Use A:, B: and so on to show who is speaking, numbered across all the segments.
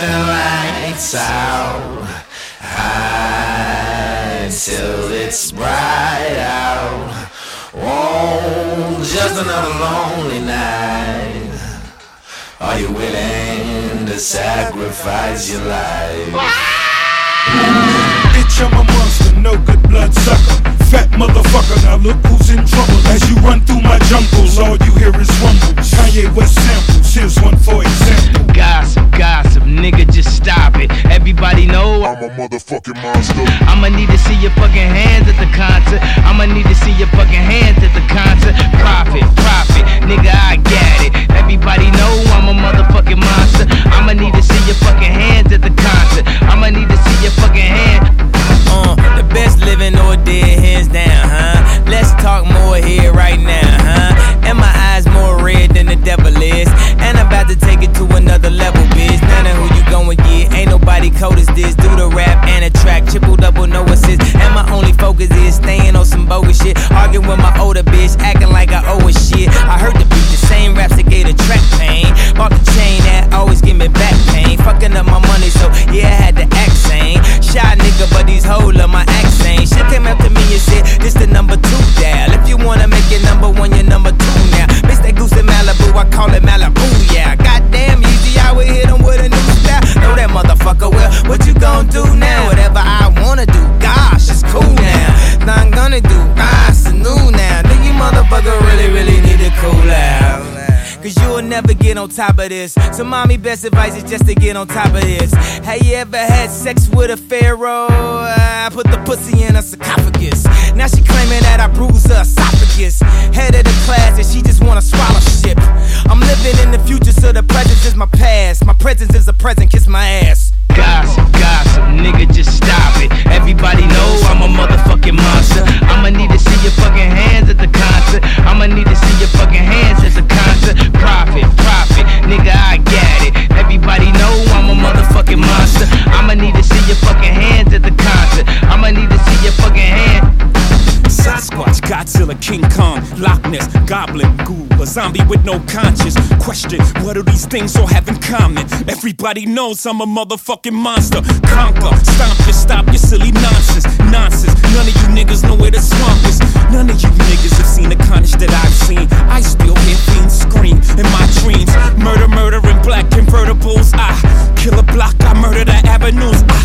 A: the lights out high till it's bright out. Oh, just another lonely night. Are you willing to sacrifice your life?
B: Bitch, I'm a monster, no good blood sucker. Fat motherfucker, now look who's in trouble. As you run through my jungles, all you hear is rumbles. Kanye West samples, here's one
C: know
D: I'm a motherfucking monster.
C: I'ma need to see your fucking hands at the concert. I'ma need to see your fucking hands at the concert. Profit, profit, nigga, I get it. Everybody know I'm a motherfucking monster. I'ma need to see your fucking hands at the concert. I'ma need to see your fucking hand. Uh, the best living or dead, hands down, huh? Let's talk more here right now, huh? And my eyes more red than the devil is. And I'm about to take it to another level, bitch. None of who you going get, ain't nobody cold as this. Track, triple double, no assist. And my only focus is staying on some bogus shit. Arguing with my older bitch, on top of this. So, mommy, best advice is just to get on top of this. Have you ever had sex with a pharaoh? I put the pussy in a sarcophagus. Now she claiming that I bruised her esophagus. Head of the class, and she just wanna swallow shit. I'm living in the future, so the present is my past. My presence is a present, kiss my ass. Gossip, gossip, nigga, just stop it. Everybody know I'm a motherfucking monster. I'ma need to see your fucking hands at the concert.
B: King Kong, Loch Ness, Goblin, Ghoul, a zombie with no conscience. Question, what do these things all have in common? Everybody knows I'm a motherfucking monster. Conquer, stomp your, stop your silly nonsense. Nonsense, none of you niggas know where the swamp is. None of you niggas have seen the carnage that I've seen. I still hear fiends scream in my dreams. Murder, murder in black convertibles. I kill a block, I murder the avenues. I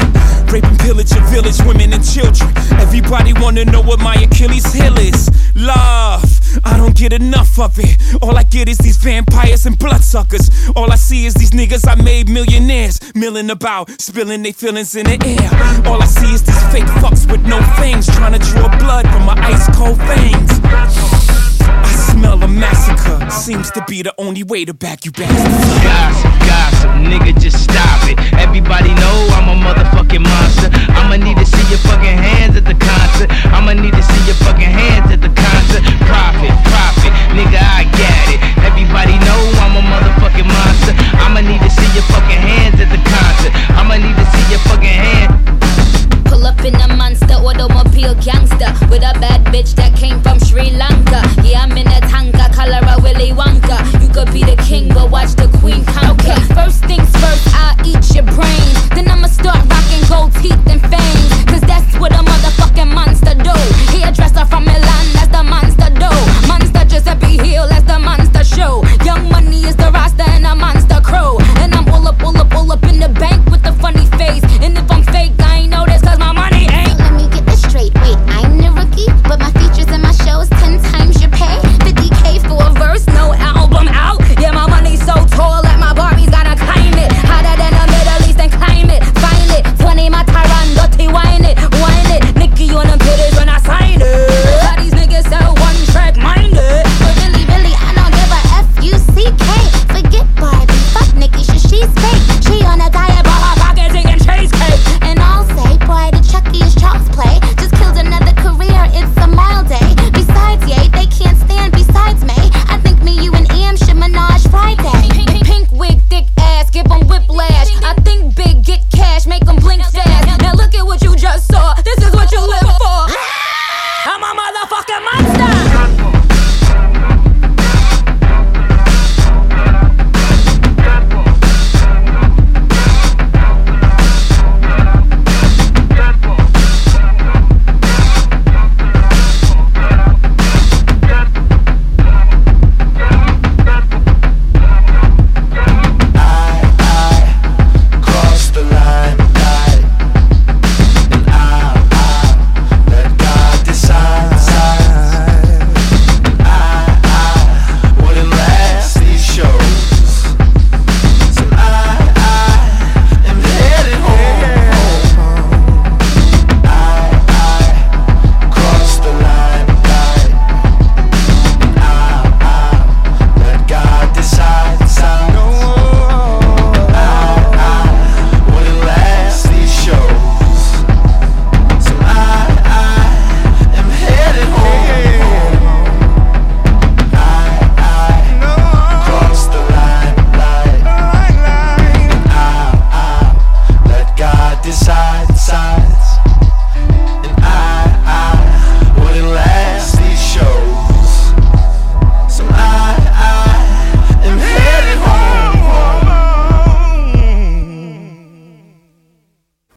B: pillage your village, women and children. Everybody wanna know what my Achilles heel is. Love, I don't get enough of it. All I get is these vampires and bloodsuckers. All I see is these niggas I made millionaires, milling about, spilling their feelings in the air. All I see is these fake fucks with no fangs, trying to draw blood from my ice cold veins. To be the only way to back you bastards.
C: Gossip, gossip, nigga, just stop it. Everybody know I'm a motherfucking monster. I'ma need to see your fucking hands at the